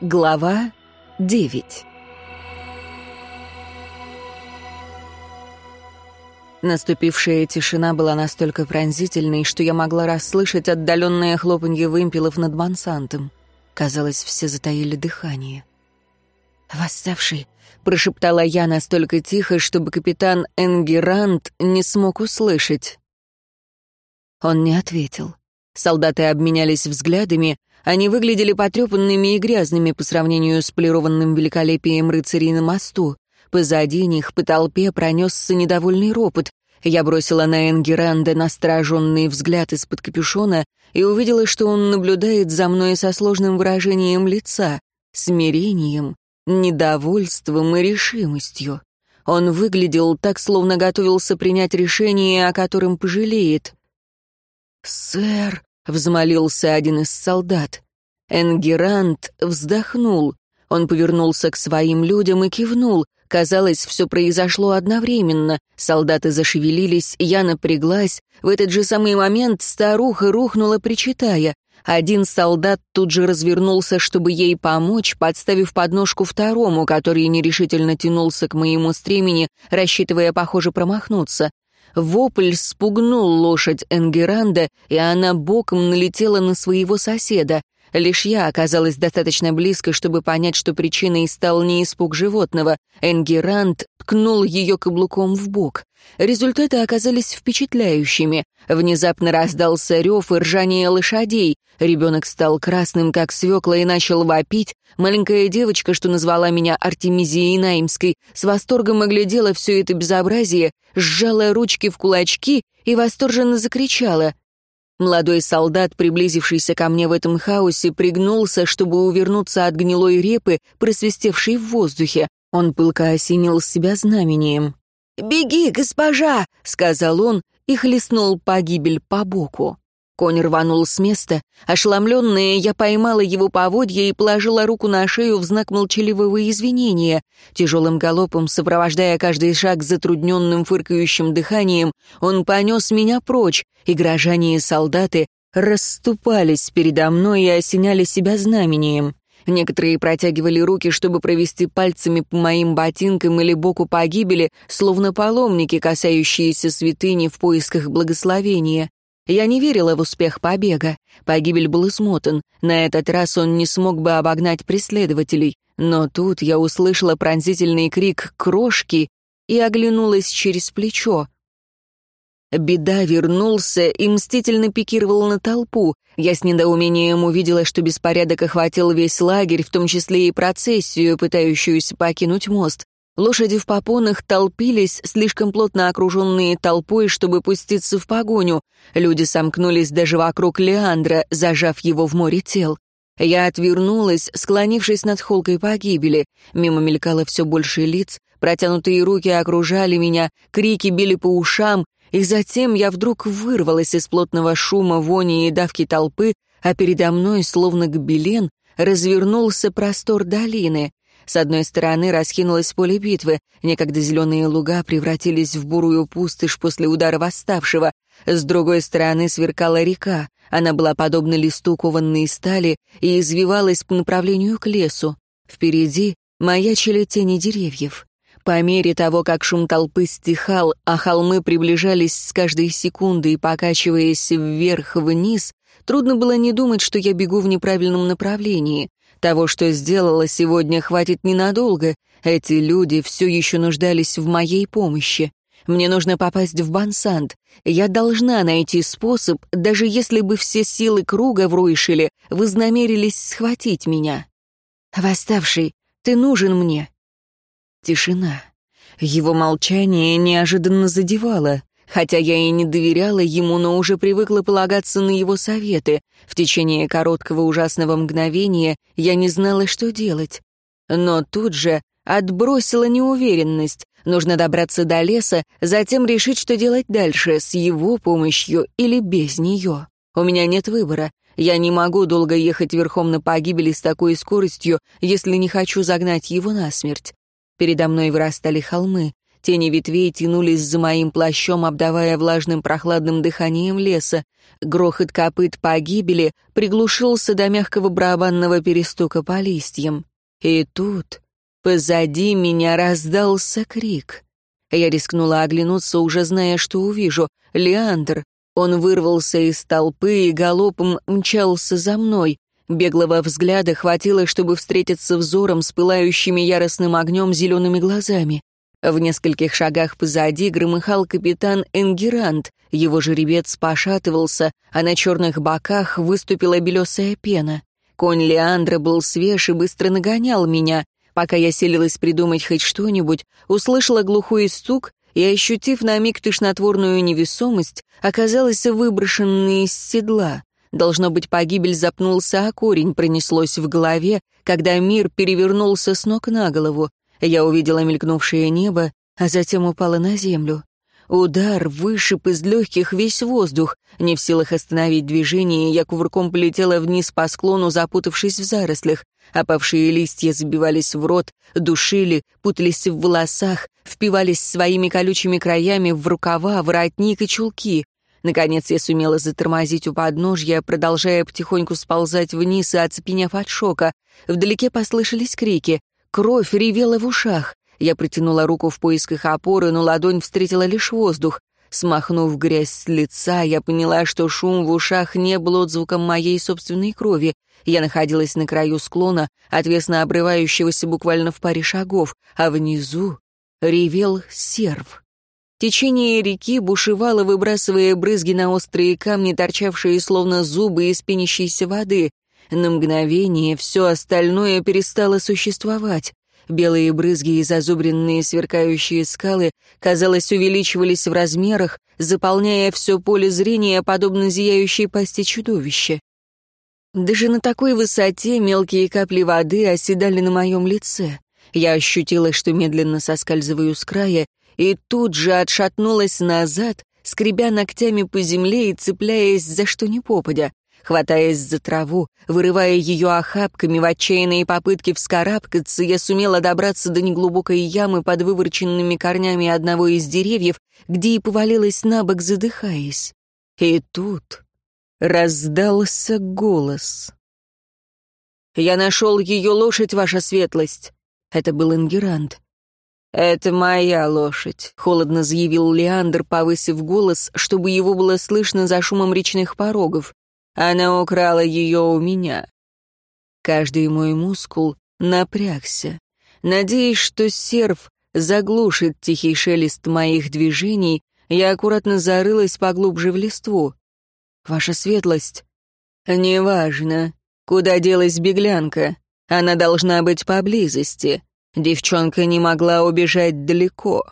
Глава 9 Наступившая тишина была настолько пронзительной, что я могла расслышать отдаленное хлопанье вымпелов над мансантом. Казалось, все затаили дыхание. «Восставший», — прошептала я настолько тихо, чтобы капитан Энгерант не смог услышать. Он не ответил. Солдаты обменялись взглядами, они выглядели потрепанными и грязными по сравнению с полированным великолепием рыцарей на мосту. Позади них по толпе пронесся недовольный ропот. Я бросила на Энгеранда настороженный взгляд из-под капюшона и увидела, что он наблюдает за мной со сложным выражением лица, смирением, недовольством и решимостью. Он выглядел так, словно готовился принять решение, о котором пожалеет. «Сэр», взмолился один из солдат. Энгерант вздохнул. Он повернулся к своим людям и кивнул. Казалось, все произошло одновременно. Солдаты зашевелились, я напряглась. В этот же самый момент старуха рухнула, причитая. Один солдат тут же развернулся, чтобы ей помочь, подставив подножку второму, который нерешительно тянулся к моему стремени, рассчитывая, похоже, промахнуться. Вопль спугнул лошадь Энгеранда, и она боком налетела на своего соседа. Лишь я оказалась достаточно близко, чтобы понять, что причиной стал не испуг животного. Энгеранд ткнул ее каблуком в бок. Результаты оказались впечатляющими. Внезапно раздался рев и ржание лошадей. Ребенок стал красным, как свекла, и начал вопить. Маленькая девочка, что назвала меня Артемизией Наймской, с восторгом оглядела все это безобразие, сжала ручки в кулачки и восторженно закричала. Молодой солдат, приблизившийся ко мне в этом хаосе, пригнулся, чтобы увернуться от гнилой репы, просвистевшей в воздухе. Он пылко осенил себя знамением. «Беги, госпожа!» — сказал он и хлестнул погибель по боку. Конь рванул с места. Ошеломленная, я поймала его поводья и положила руку на шею в знак молчаливого извинения. Тяжелым галопом, сопровождая каждый шаг затрудненным фыркающим дыханием, он понес меня прочь, и горожане и солдаты расступались передо мной и осеняли себя знамением. Некоторые протягивали руки, чтобы провести пальцами по моим ботинкам или боку погибели, словно паломники, касающиеся святыни в поисках благословения. Я не верила в успех побега. Погибель был измотан. На этот раз он не смог бы обогнать преследователей. Но тут я услышала пронзительный крик «Крошки!» и оглянулась через плечо. Беда вернулся и мстительно пикировал на толпу. Я с недоумением увидела, что беспорядок охватил весь лагерь, в том числе и процессию, пытающуюся покинуть мост. Лошади в попонах толпились, слишком плотно окруженные толпой, чтобы пуститься в погоню. Люди сомкнулись даже вокруг Леандра, зажав его в море тел. Я отвернулась, склонившись над холкой погибели. Мимо мелькало все больше лиц, протянутые руки окружали меня, крики били по ушам, и затем я вдруг вырвалась из плотного шума, вони и давки толпы, а передо мной, словно гобелен, развернулся простор долины. С одной стороны раскинулось поле битвы, некогда зеленые луга превратились в бурую пустышь после удара восставшего. С другой стороны сверкала река, она была подобна листу кованной стали и извивалась по направлению к лесу. Впереди маячили тени деревьев. По мере того, как шум толпы стихал, а холмы приближались с каждой секундой, покачиваясь вверх-вниз, трудно было не думать, что я бегу в неправильном направлении. Того, что сделала сегодня, хватит ненадолго. Эти люди все еще нуждались в моей помощи. Мне нужно попасть в Бансант. Я должна найти способ, даже если бы все силы круга в Руишеле вознамерились схватить меня. «Восставший, ты нужен мне». Тишина. Его молчание неожиданно задевало. Хотя я и не доверяла ему, но уже привыкла полагаться на его советы. В течение короткого ужасного мгновения я не знала, что делать. Но тут же отбросила неуверенность. Нужно добраться до леса, затем решить, что делать дальше, с его помощью или без нее. У меня нет выбора. Я не могу долго ехать верхом на погибели с такой скоростью, если не хочу загнать его насмерть. Передо мной вырастали холмы. Тени ветвей тянулись за моим плащом, обдавая влажным прохладным дыханием леса. Грохот копыт погибели приглушился до мягкого барабанного перестука по листьям. И тут позади меня раздался крик. Я рискнула оглянуться, уже зная, что увижу. Леандр. Он вырвался из толпы и галопом мчался за мной. Беглого взгляда хватило, чтобы встретиться взором с пылающими яростным огнем зелеными глазами. В нескольких шагах позади громыхал капитан Энгерант. Его жеребец пошатывался, а на черных боках выступила белесая пена. Конь Леандра был свеж и быстро нагонял меня. Пока я селилась придумать хоть что-нибудь, услышала глухой стук и, ощутив на миг тошнотворную невесомость, оказалась выброшенной из седла. Должно быть, погибель запнулся, а корень пронеслось в голове, когда мир перевернулся с ног на голову. Я увидела мелькнувшее небо, а затем упала на землю. Удар вышиб из легких весь воздух. Не в силах остановить движение, я кувырком полетела вниз по склону, запутавшись в зарослях. Опавшие листья забивались в рот, душили, путались в волосах, впивались своими колючими краями в рукава, воротник и чулки. Наконец я сумела затормозить у подножья, продолжая потихоньку сползать вниз и оцепенев от шока. Вдалеке послышались крики. Кровь ревела в ушах. Я протянула руку в поисках опоры, но ладонь встретила лишь воздух. Смахнув грязь с лица, я поняла, что шум в ушах не был отзвуком моей собственной крови. Я находилась на краю склона, отвесно обрывающегося буквально в паре шагов, а внизу ревел серв. Течение реки бушевало, выбрасывая брызги на острые камни, торчавшие словно зубы из пенящейся воды. На мгновение все остальное перестало существовать. Белые брызги и зазубренные сверкающие скалы, казалось, увеличивались в размерах, заполняя все поле зрения, подобно зияющей пасти чудовища. Даже на такой высоте мелкие капли воды оседали на моем лице. Я ощутила, что медленно соскальзываю с края, и тут же отшатнулась назад, скребя ногтями по земле и цепляясь за что ни попадя хватаясь за траву, вырывая ее охапками в отчаянные попытки вскарабкаться, я сумела добраться до неглубокой ямы под выворченными корнями одного из деревьев, где и повалилась на бок, задыхаясь. И тут раздался голос. «Я нашел ее лошадь, ваша светлость!» Это был Ингерант. «Это моя лошадь», — холодно заявил Леандр, повысив голос, чтобы его было слышно за шумом речных порогов. Она украла ее у меня. Каждый мой мускул напрягся, надеясь, что серв заглушит тихий шелест моих движений, я аккуратно зарылась поглубже в листву. «Ваша светлость». «Неважно. Куда делась беглянка? Она должна быть поблизости. Девчонка не могла убежать далеко».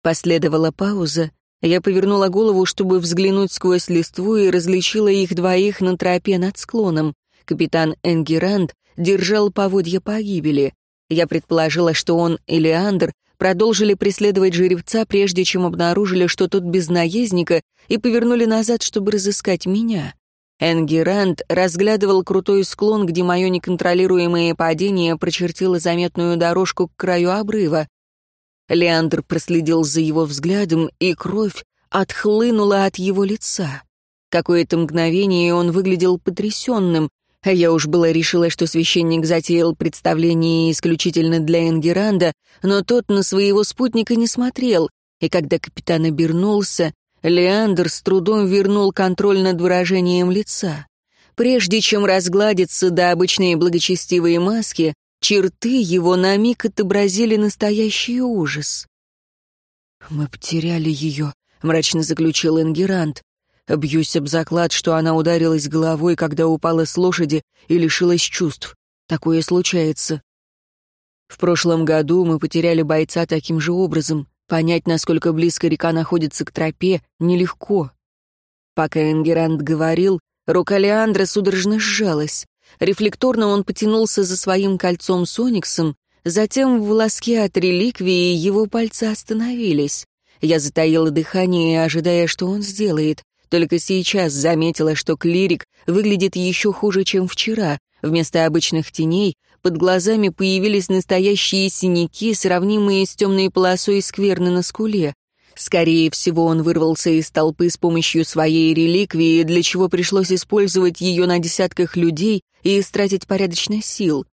Последовала пауза, я повернула голову, чтобы взглянуть сквозь листву и различила их двоих на тропе над склоном. Капитан Энгерант держал поводья погибели. Я предположила, что он и Леандр продолжили преследовать жеребца, прежде чем обнаружили, что тот без наездника, и повернули назад, чтобы разыскать меня. Энгерант разглядывал крутой склон, где мое неконтролируемое падение прочертило заметную дорожку к краю обрыва. Леандр проследил за его взглядом, и кровь отхлынула от его лица. Какое-то мгновение он выглядел потрясенным, а я уж была решила, что священник затеял представление исключительно для Энгеранда, но тот на своего спутника не смотрел, и когда капитан обернулся, Леандр с трудом вернул контроль над выражением лица. Прежде чем разгладиться до обычной благочестивой маски, Черты его на миг отобразили настоящий ужас. «Мы потеряли ее», — мрачно заключил Энгерант. «Бьюсь об заклад, что она ударилась головой, когда упала с лошади и лишилась чувств. Такое случается. В прошлом году мы потеряли бойца таким же образом. Понять, насколько близко река находится к тропе, нелегко». Пока Энгерант говорил, рука Леандра судорожно сжалась. Рефлекторно он потянулся за своим кольцом с ониксом, затем в волоске от реликвии его пальцы остановились. Я затаила дыхание, ожидая, что он сделает. Только сейчас заметила, что клирик выглядит еще хуже, чем вчера. Вместо обычных теней под глазами появились настоящие синяки, сравнимые с темной полосой скверны на скуле. Скорее всего, он вырвался из толпы с помощью своей реликвии, для чего пришлось использовать ее на десятках людей и истратить порядочно сил.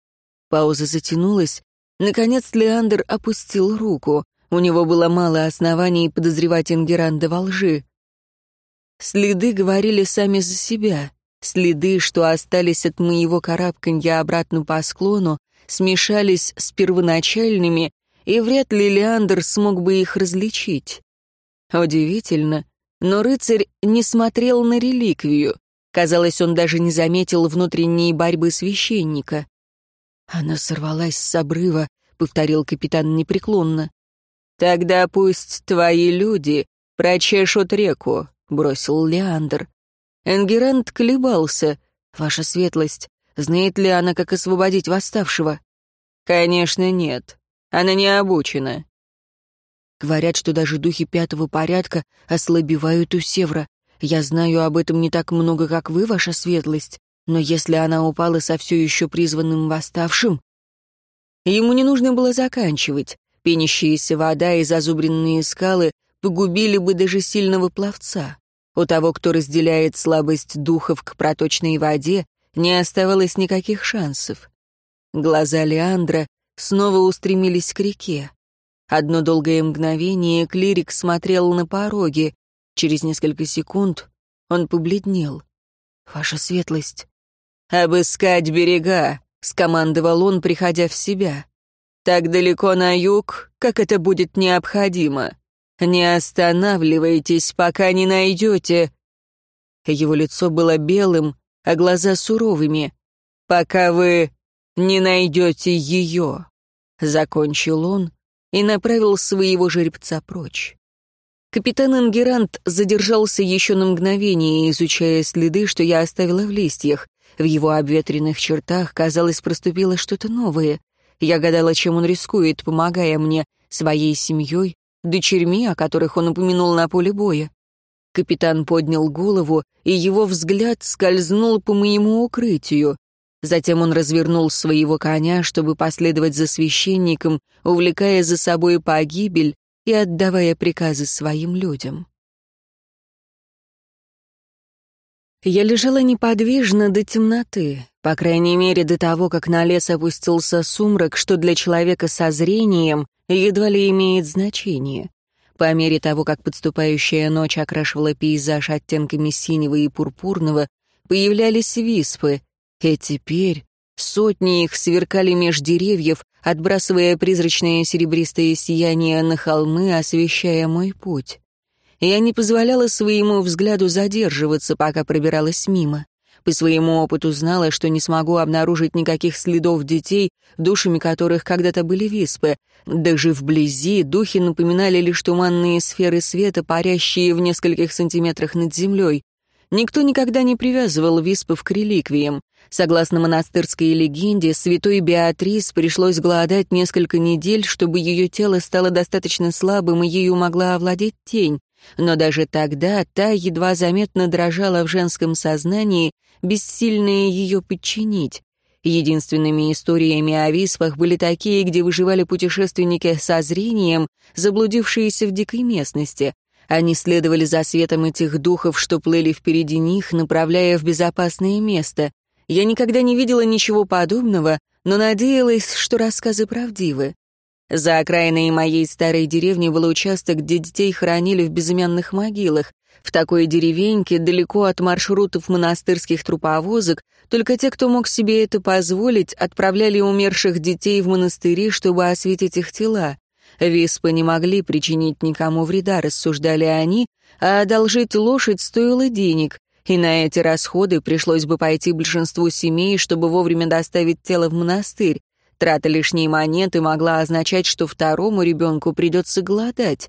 Пауза затянулась. Наконец Леандр опустил руку. У него было мало оснований подозревать Ингеранда во лжи. Следы говорили сами за себя. Следы, что остались от моего карабканья обратно по склону, смешались с первоначальными, и вряд ли Леандр смог бы их различить. Удивительно, но рыцарь не смотрел на реликвию. Казалось, он даже не заметил внутренней борьбы священника. «Она сорвалась с обрыва», — повторил капитан непреклонно. «Тогда пусть твои люди прочешут реку», — бросил Леандр. Энгерант колебался. «Ваша светлость, знает ли она, как освободить восставшего?» «Конечно, нет. Она не обучена. Говорят, что даже духи пятого порядка ослабевают у Севра. Я знаю об этом не так много, как вы, ваша светлость, но если она упала со все еще призванным восставшим... Ему не нужно было заканчивать. Пенящаяся вода и зазубренные скалы погубили бы даже сильного пловца. У того, кто разделяет слабость духов к проточной воде, не оставалось никаких шансов. Глаза Леандра снова устремились к реке. Одно долгое мгновение клирик смотрел на пороге. Через несколько секунд он побледнел. «Ваша светлость». «Обыскать берега», — скомандовал он, приходя в себя. «Так далеко на юг, как это будет необходимо. Не останавливайтесь, пока не найдете». Его лицо было белым, а глаза суровыми. «Пока вы не найдете ее», — закончил он, и направил своего жеребца прочь. Капитан Ингерант задержался еще на мгновение, изучая следы, что я оставила в листьях. В его обветренных чертах, казалось, проступило что-то новое. Я гадала, чем он рискует, помогая мне, своей семьей, дочерьми, о которых он упомянул на поле боя. Капитан поднял голову, и его взгляд скользнул по моему укрытию. Затем он развернул своего коня, чтобы последовать за священником, увлекая за собой погибель и отдавая приказы своим людям. Я лежала неподвижно до темноты, по крайней мере до того, как на лес опустился сумрак, что для человека со зрением едва ли имеет значение. По мере того, как подступающая ночь окрашивала пейзаж оттенками синего и пурпурного, появлялись виспы, и теперь сотни их сверкали меж деревьев, отбрасывая призрачное серебристое сияние на холмы, освещая мой путь. Я не позволяла своему взгляду задерживаться, пока пробиралась мимо. По своему опыту знала, что не смогу обнаружить никаких следов детей, душами которых когда-то были виспы. Даже вблизи духи напоминали лишь туманные сферы света, парящие в нескольких сантиметрах над землей. Никто никогда не привязывал виспов к реликвиям. Согласно монастырской легенде, святой Беатрис пришлось голодать несколько недель, чтобы ее тело стало достаточно слабым и ею могла овладеть тень. Но даже тогда та едва заметно дрожала в женском сознании, бессильная ее подчинить. Единственными историями о виспах были такие, где выживали путешественники со зрением, заблудившиеся в дикой местности. Они следовали за светом этих духов, что плыли впереди них, направляя в безопасное место. Я никогда не видела ничего подобного, но надеялась, что рассказы правдивы. За окраиной моей старой деревни был участок, где детей хоронили в безымянных могилах. В такой деревеньке, далеко от маршрутов монастырских труповозок, только те, кто мог себе это позволить, отправляли умерших детей в монастыри, чтобы осветить их тела. Виспы не могли причинить никому вреда, рассуждали они, а одолжить лошадь стоило денег, и на эти расходы пришлось бы пойти большинству семей, чтобы вовремя доставить тело в монастырь. Трата лишней монеты могла означать, что второму ребенку придется голодать.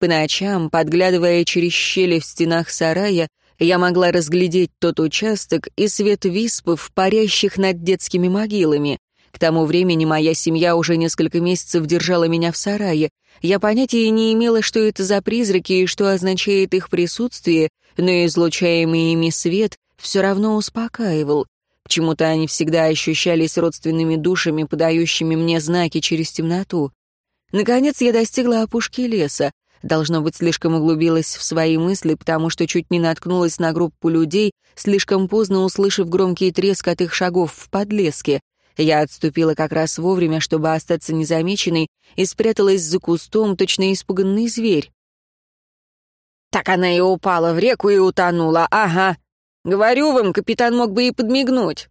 По ночам, подглядывая через щели в стенах сарая, я могла разглядеть тот участок и свет виспов, парящих над детскими могилами. К тому времени моя семья уже несколько месяцев держала меня в сарае. Я понятия не имела, что это за призраки и что означает их присутствие, но излучаемый ими свет все равно успокаивал. Почему-то они всегда ощущались родственными душами, подающими мне знаки через темноту. Наконец я достигла опушки леса. Должно быть, слишком углубилась в свои мысли, потому что чуть не наткнулась на группу людей, слишком поздно услышав громкий треск от их шагов в подлеске. Я отступила как раз вовремя, чтобы остаться незамеченной, и спряталась за кустом, точно испуганный зверь. «Так она и упала в реку и утонула, ага. Говорю вам, капитан мог бы и подмигнуть».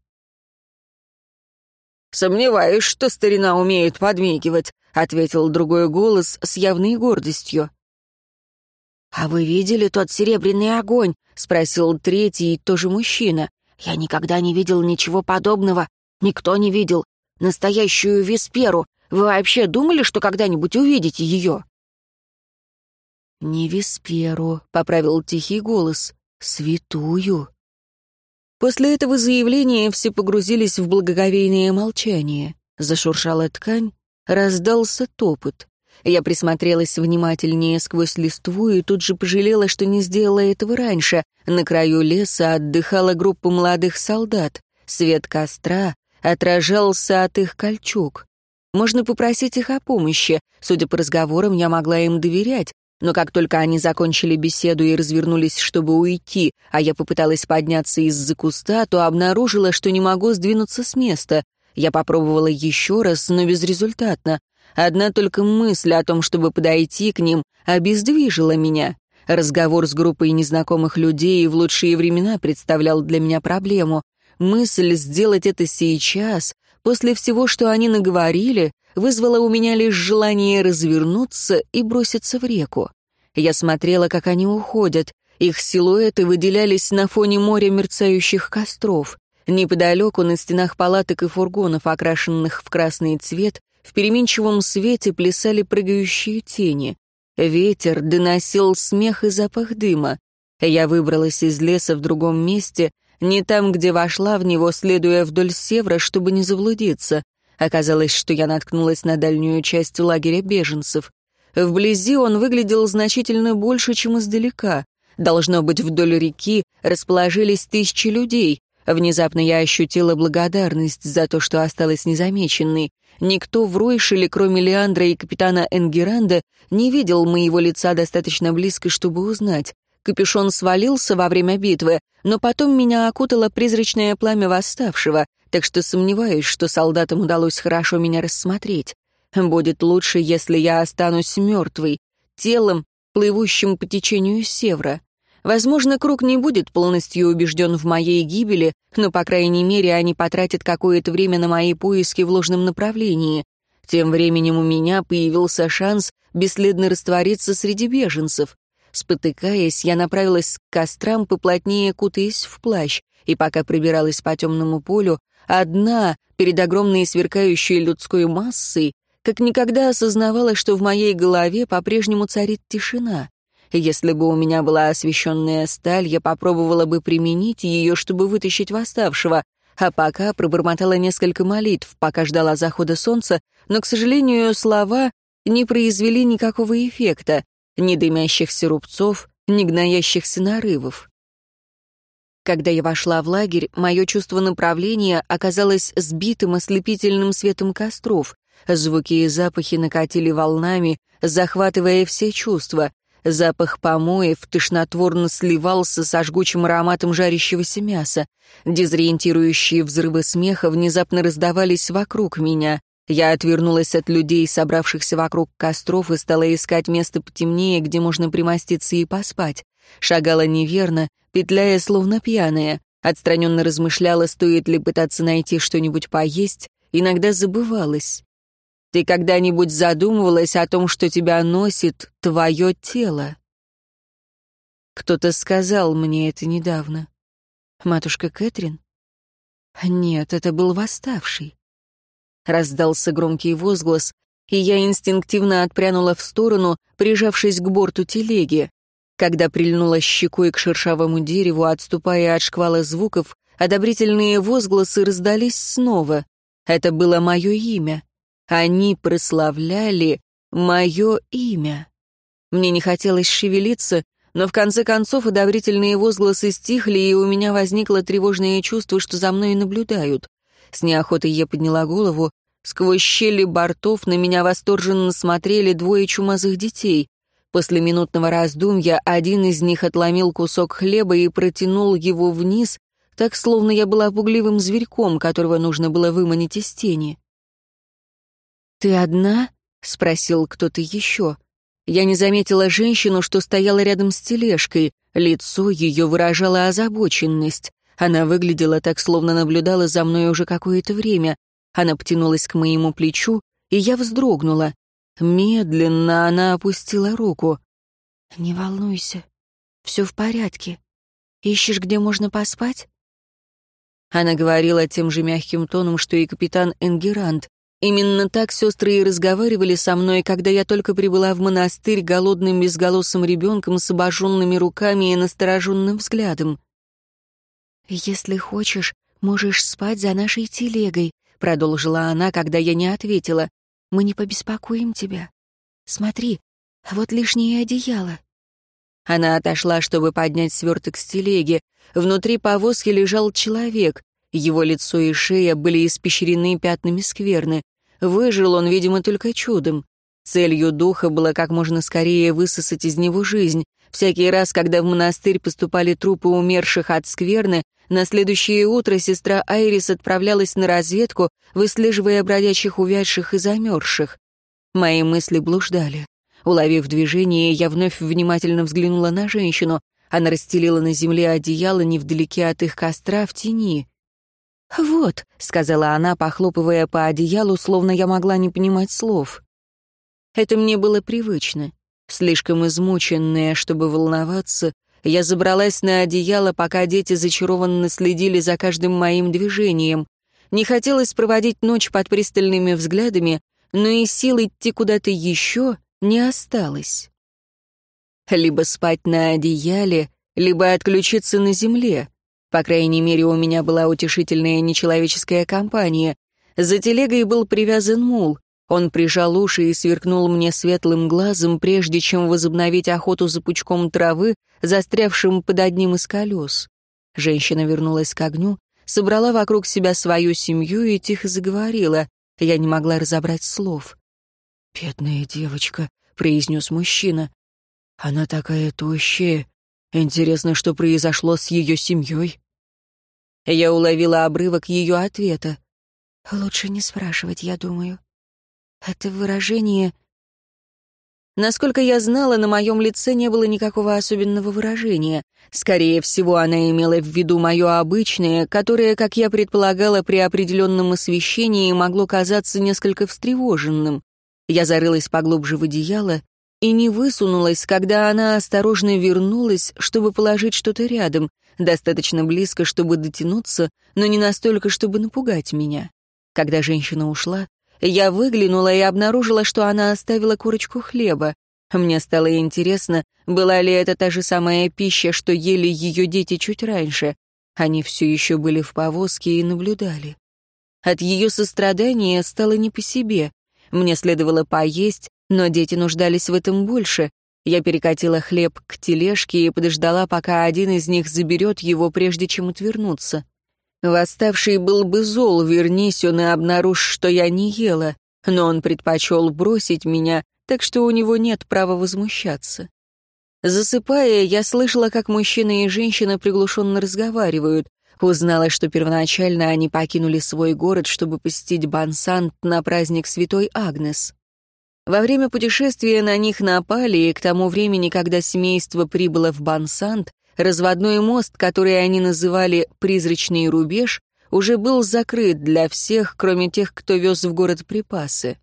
«Сомневаюсь, что старина умеет подмигивать», — ответил другой голос с явной гордостью. «А вы видели тот серебряный огонь?» — спросил третий, тоже мужчина. «Я никогда не видел ничего подобного. Никто не видел. Настоящую Висперу. Вы вообще думали, что когда-нибудь увидите ее?» «Не Висперу», — поправил тихий голос. «Святую». После этого заявления все погрузились в благоговейное молчание. Зашуршала ткань, раздался топот. Я присмотрелась внимательнее сквозь листву и тут же пожалела, что не сделала этого раньше. На краю леса отдыхала группа молодых солдат. Свет костра отражался от их кольчуг. Можно попросить их о помощи. Судя по разговорам, я могла им доверять. Но как только они закончили беседу и развернулись, чтобы уйти, а я попыталась подняться из-за куста, то обнаружила, что не могу сдвинуться с места. Я попробовала еще раз, но безрезультатно. Одна только мысль о том, чтобы подойти к ним, обездвижила меня. Разговор с группой незнакомых людей в лучшие времена представлял для меня проблему. Мысль сделать это сейчас, после всего, что они наговорили, вызвало у меня лишь желание развернуться и броситься в реку. Я смотрела, как они уходят. Их силуэты выделялись на фоне моря мерцающих костров. Неподалеку на стенах палаток и фургонов, окрашенных в красный цвет, в переменчивом свете плясали прыгающие тени. Ветер доносил смех и запах дыма. Я выбралась из леса в другом месте, не там, где вошла в него, следуя вдоль севера, чтобы не заблудиться. Оказалось, что я наткнулась на дальнюю часть лагеря беженцев. Вблизи он выглядел значительно больше, чем издалека. Должно быть, вдоль реки расположились тысячи людей. Внезапно я ощутила благодарность за то, что осталась незамеченной. Никто в Ройшеле, кроме Леандра и капитана Энгеранда, не видел моего лица достаточно близко, чтобы узнать. Капюшон свалился во время битвы, но потом меня окутало призрачное пламя восставшего, так что сомневаюсь, что солдатам удалось хорошо меня рассмотреть. Будет лучше, если я останусь мертвой, телом, плывущим по течению севера. Возможно, круг не будет полностью убежден в моей гибели, но, по крайней мере, они потратят какое-то время на мои поиски в ложном направлении. Тем временем у меня появился шанс бесследно раствориться среди беженцев. Спотыкаясь, я направилась к кострам, поплотнее кутаясь в плащ, и пока пробиралась по темному полю, одна, перед огромной сверкающей людской массой, как никогда осознавала, что в моей голове по-прежнему царит тишина. Если бы у меня была освещенная сталь, я попробовала бы применить ее, чтобы вытащить восставшего, а пока пробормотала несколько молитв, пока ждала захода солнца, но, к сожалению, слова не произвели никакого эффекта, ни дымящихся рубцов, ни гноящихся нарывов. Когда я вошла в лагерь, мое чувство направления оказалось сбитым ослепительным светом костров. Звуки и запахи накатили волнами, захватывая все чувства. Запах помоев тошнотворно сливался со жгучим ароматом жарящегося мяса. Дезориентирующие взрывы смеха внезапно раздавались вокруг меня. Я отвернулась от людей, собравшихся вокруг костров, и стала искать место потемнее, где можно примоститься и поспать. Шагала неверно, петляя словно пьяная. Отстраненно размышляла, стоит ли пытаться найти что-нибудь поесть, иногда забывалась. Ты когда-нибудь задумывалась о том, что тебя носит твое тело? Кто-то сказал мне это недавно. Матушка Кэтрин? Нет, это был восставший. Раздался громкий возглас, и я инстинктивно отпрянула в сторону, прижавшись к борту телеги. Когда прильнула щекой к шершавому дереву, отступая от шквала звуков, одобрительные возгласы раздались снова. Это было мое имя. Они прославляли мое имя. Мне не хотелось шевелиться, Но в конце концов одобрительные возгласы стихли, и у меня возникло тревожное чувство, что за мной наблюдают. С неохотой я подняла голову. Сквозь щели бортов на меня восторженно смотрели двое чумазых детей. После минутного раздумья один из них отломил кусок хлеба и протянул его вниз, так словно я была пугливым зверьком, которого нужно было выманить из тени. «Ты одна?» — спросил кто-то еще. Я не заметила женщину, что стояла рядом с тележкой. Лицо ее выражало озабоченность. Она выглядела так, словно наблюдала за мной уже какое-то время. Она потянулась к моему плечу, и я вздрогнула. Медленно она опустила руку. «Не волнуйся, все в порядке. Ищешь, где можно поспать?» Она говорила тем же мягким тоном, что и капитан Энгерант. Именно так сестры и разговаривали со мной, когда я только прибыла в монастырь голодным безголосым ребенком с обожженными руками и настороженным взглядом. «Если хочешь, можешь спать за нашей телегой», — продолжила она, когда я не ответила. «Мы не побеспокоим тебя. Смотри, вот лишнее одеяло». Она отошла, чтобы поднять сверток с телеги. Внутри повозки лежал человек. Его лицо и шея были испещрены пятнами скверны. Выжил он, видимо, только чудом. Целью духа было как можно скорее высосать из него жизнь. Всякий раз, когда в монастырь поступали трупы умерших от скверны, на следующее утро сестра Айрис отправлялась на разведку, выслеживая бродячих увядших и замерзших. Мои мысли блуждали. Уловив движение, я вновь внимательно взглянула на женщину. Она расстелила на земле одеяло невдалеке от их костра в тени. «Вот», — сказала она, похлопывая по одеялу, словно я могла не понимать слов. Это мне было привычно. Слишком измученная, чтобы волноваться, я забралась на одеяло, пока дети зачарованно следили за каждым моим движением. Не хотелось проводить ночь под пристальными взглядами, но и сил идти куда-то еще не осталось. Либо спать на одеяле, либо отключиться на земле. По крайней мере, у меня была утешительная нечеловеческая компания. За телегой был привязан мул. Он прижал уши и сверкнул мне светлым глазом, прежде чем возобновить охоту за пучком травы, застрявшим под одним из колес. Женщина вернулась к огню, собрала вокруг себя свою семью и тихо заговорила. Я не могла разобрать слов. «Бедная девочка», — произнес мужчина. «Она такая тощая, Интересно, что произошло с ее семьей? Я уловила обрывок ее ответа. Лучше не спрашивать, я думаю. Это выражение... Насколько я знала, на моем лице не было никакого особенного выражения. Скорее всего, она имела в виду мое обычное, которое, как я предполагала, при определенном освещении могло казаться несколько встревоженным. Я зарылась поглубже в одеяло и не высунулась, когда она осторожно вернулась, чтобы положить что-то рядом, достаточно близко, чтобы дотянуться, но не настолько, чтобы напугать меня. Когда женщина ушла, я выглянула и обнаружила, что она оставила курочку хлеба. Мне стало интересно, была ли это та же самая пища, что ели ее дети чуть раньше. Они все еще были в повозке и наблюдали. От ее сострадания стало не по себе. Мне следовало поесть, но дети нуждались в этом больше. Я перекатила хлеб к тележке и подождала, пока один из них заберет его, прежде чем отвернуться. Восставший был бы зол, вернись он и обнаружь, что я не ела, но он предпочел бросить меня, так что у него нет права возмущаться. Засыпая, я слышала, как мужчина и женщина приглушенно разговаривают. Узнала, что первоначально они покинули свой город, чтобы посетить Бансант на праздник Святой Агнес. Во время путешествия на них напали, и к тому времени, когда семейство прибыло в Бансант, разводной мост, который они называли «призрачный рубеж», уже был закрыт для всех, кроме тех, кто вез в город припасы.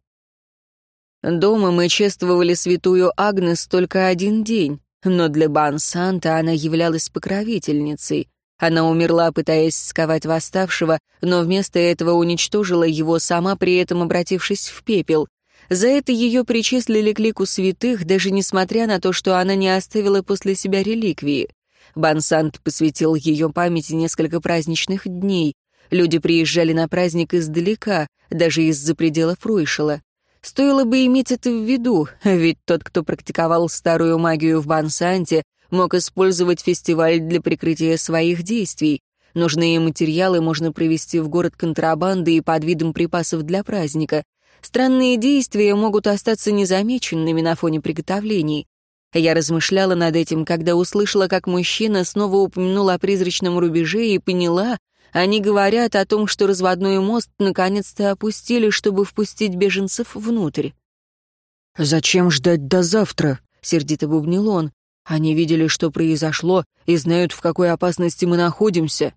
Дома мы чествовали святую Агнес только один день, но для Бансанта она являлась покровительницей. Она умерла, пытаясь сковать восставшего, но вместо этого уничтожила его, сама при этом обратившись в пепел. За это ее причислили к лику святых, даже несмотря на то, что она не оставила после себя реликвии. Бансант посвятил ее памяти несколько праздничных дней. Люди приезжали на праздник издалека, даже из-за пределов Руйшела. Стоило бы иметь это в виду, ведь тот, кто практиковал старую магию в Бансанте, мог использовать фестиваль для прикрытия своих действий. Нужные материалы можно провести в город контрабанды и под видом припасов для праздника. Странные действия могут остаться незамеченными на фоне приготовлений. Я размышляла над этим, когда услышала, как мужчина снова упомянул о призрачном рубеже и поняла, они говорят о том, что разводной мост наконец-то опустили, чтобы впустить беженцев внутрь. «Зачем ждать до завтра?» — сердито бубнил он. «Они видели, что произошло, и знают, в какой опасности мы находимся».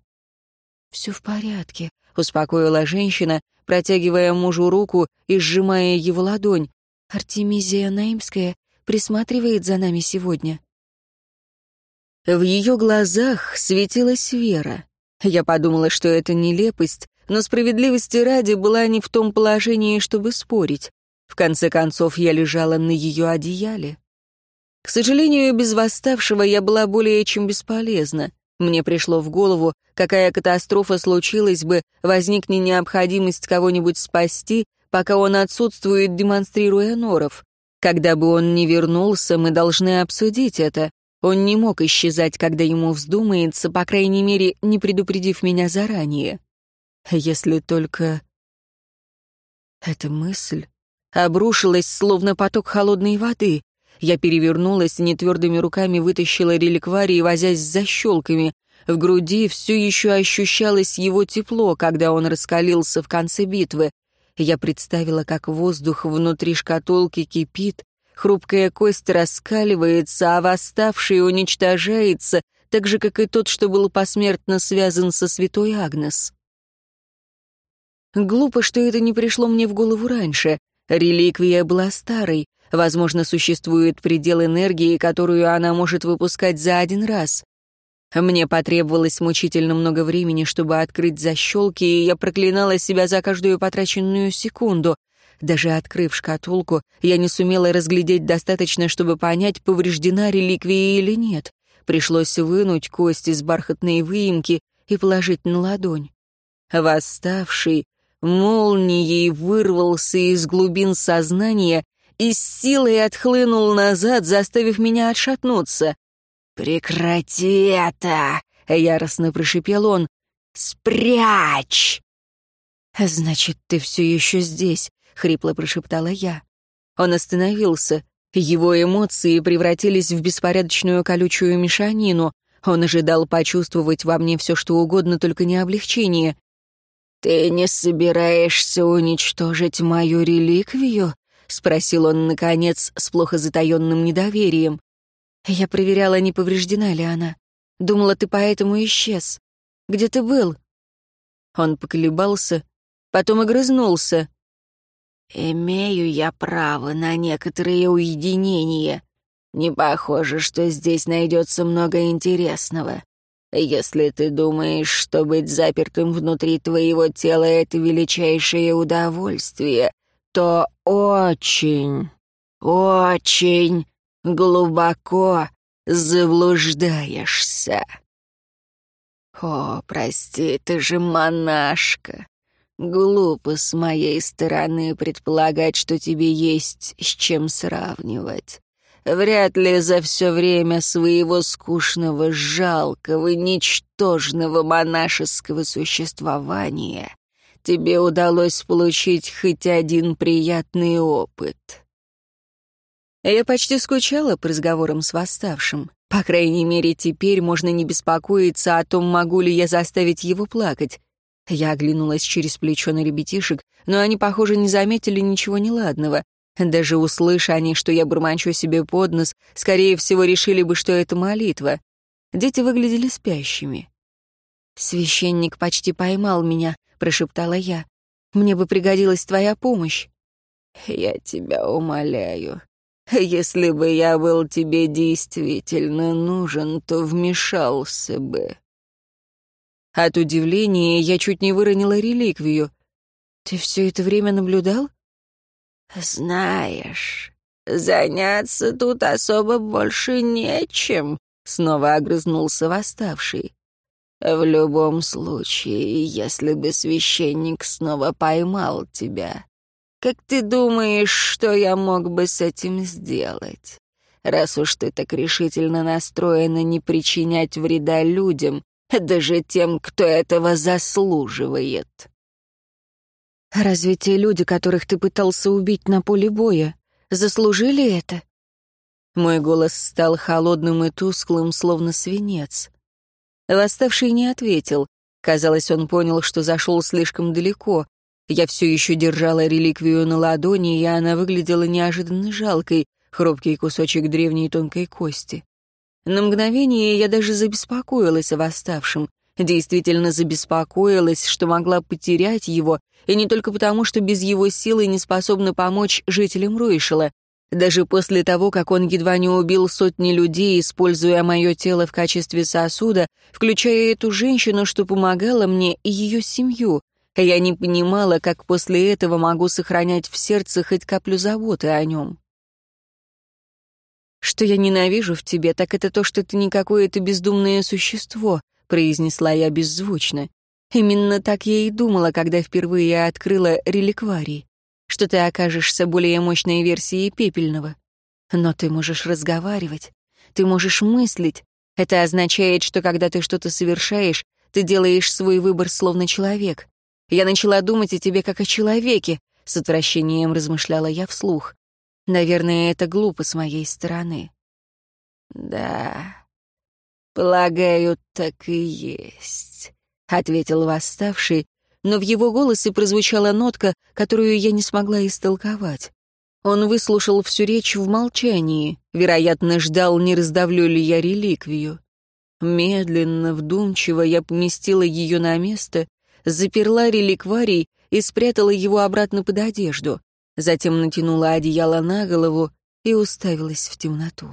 «Все в порядке», — успокоила женщина, протягивая мужу руку и сжимая его ладонь. «Артемизия Наимская присматривает за нами сегодня». В ее глазах светилась вера. Я подумала, что это нелепость, но справедливости ради была не в том положении, чтобы спорить. В конце концов, я лежала на ее одеяле. К сожалению, без восставшего я была более чем бесполезна. Мне пришло в голову, какая катастрофа случилась бы, возникне необходимость кого-нибудь спасти, пока он отсутствует, демонстрируя норов. Когда бы он не вернулся, мы должны обсудить это. Он не мог исчезать, когда ему вздумается, по крайней мере, не предупредив меня заранее. Если только... Эта мысль обрушилась, словно поток холодной воды. Я перевернулась, нетвердыми руками вытащила реликварий, возясь с защелками. В груди все еще ощущалось его тепло, когда он раскалился в конце битвы. Я представила, как воздух внутри шкатулки кипит, хрупкая кость раскаливается, а восставший уничтожается, так же, как и тот, что был посмертно связан со святой Агнес. Глупо, что это не пришло мне в голову раньше. Реликвия была старой, Возможно, существует предел энергии, которую она может выпускать за один раз. Мне потребовалось мучительно много времени, чтобы открыть защелки, и я проклинала себя за каждую потраченную секунду. Даже открыв шкатулку, я не сумела разглядеть достаточно, чтобы понять, повреждена реликвия или нет. Пришлось вынуть кость из бархатной выемки и положить на ладонь. Восставший молнией вырвался из глубин сознания и с силой отхлынул назад, заставив меня отшатнуться. «Прекрати это!» — яростно прошипел он. «Спрячь!» «Значит, ты все еще здесь», — хрипло прошептала я. Он остановился. Его эмоции превратились в беспорядочную колючую мешанину. Он ожидал почувствовать во мне все, что угодно, только не облегчение. «Ты не собираешься уничтожить мою реликвию?» — спросил он, наконец, с плохо затаенным недоверием. Я проверяла, не повреждена ли она. Думала, ты поэтому исчез. Где ты был?» Он поколебался, потом огрызнулся. «Имею я право на некоторые уединения. Не похоже, что здесь найдется много интересного. Если ты думаешь, что быть запертым внутри твоего тела — это величайшее удовольствие, то очень, очень глубоко заблуждаешься. О, прости, ты же монашка. Глупо с моей стороны предполагать, что тебе есть с чем сравнивать. Вряд ли за все время своего скучного, жалкого, ничтожного монашеского существования тебе удалось получить хоть один приятный опыт. Я почти скучала по разговорам с восставшим. По крайней мере, теперь можно не беспокоиться о том, могу ли я заставить его плакать. Я оглянулась через плечо на ребятишек, но они, похоже, не заметили ничего неладного. Даже услыша они, что я бормочу себе под нос, скорее всего, решили бы, что это молитва. Дети выглядели спящими. Священник почти поймал меня, — прошептала я. «Мне бы пригодилась твоя помощь». «Я тебя умоляю. Если бы я был тебе действительно нужен, то вмешался бы». От удивления я чуть не выронила реликвию. «Ты все это время наблюдал?» «Знаешь, заняться тут особо больше нечем», — снова огрызнулся восставший. В любом случае, если бы священник снова поймал тебя, как ты думаешь, что я мог бы с этим сделать? раз уж ты так решительно настроена не причинять вреда людям, даже тем, кто этого заслуживает». «Разве те люди, которых ты пытался убить на поле боя, заслужили это?» Мой голос стал холодным и тусклым, словно свинец. Восставший не ответил. Казалось, он понял, что зашел слишком далеко. Я все еще держала реликвию на ладони, и она выглядела неожиданно жалкой, хрупкий кусочек древней тонкой кости. На мгновение я даже забеспокоилась о восставшем. Действительно забеспокоилась, что могла потерять его, и не только потому, что без его силы не способна помочь жителям Ройшела. Даже после того, как он едва не убил сотни людей, используя мое тело в качестве сосуда, включая эту женщину, что помогала мне, и ее семью, я не понимала, как после этого могу сохранять в сердце хоть каплю заботы о нем. «Что я ненавижу в тебе, так это то, что ты не какое-то бездумное существо», — произнесла я беззвучно. Именно так я и думала, когда впервые открыла реликварий что ты окажешься более мощной версией пепельного. Но ты можешь разговаривать, ты можешь мыслить. Это означает, что когда ты что-то совершаешь, ты делаешь свой выбор словно человек. Я начала думать о тебе как о человеке, с отвращением размышляла я вслух. Наверное, это глупо с моей стороны. Да, полагаю, так и есть, ответил восставший, но в его голосе прозвучала нотка, которую я не смогла истолковать. Он выслушал всю речь в молчании, вероятно, ждал, не раздавлю ли я реликвию. Медленно, вдумчиво я поместила ее на место, заперла реликварий и спрятала его обратно под одежду. Затем натянула одеяло на голову и уставилась в темноту.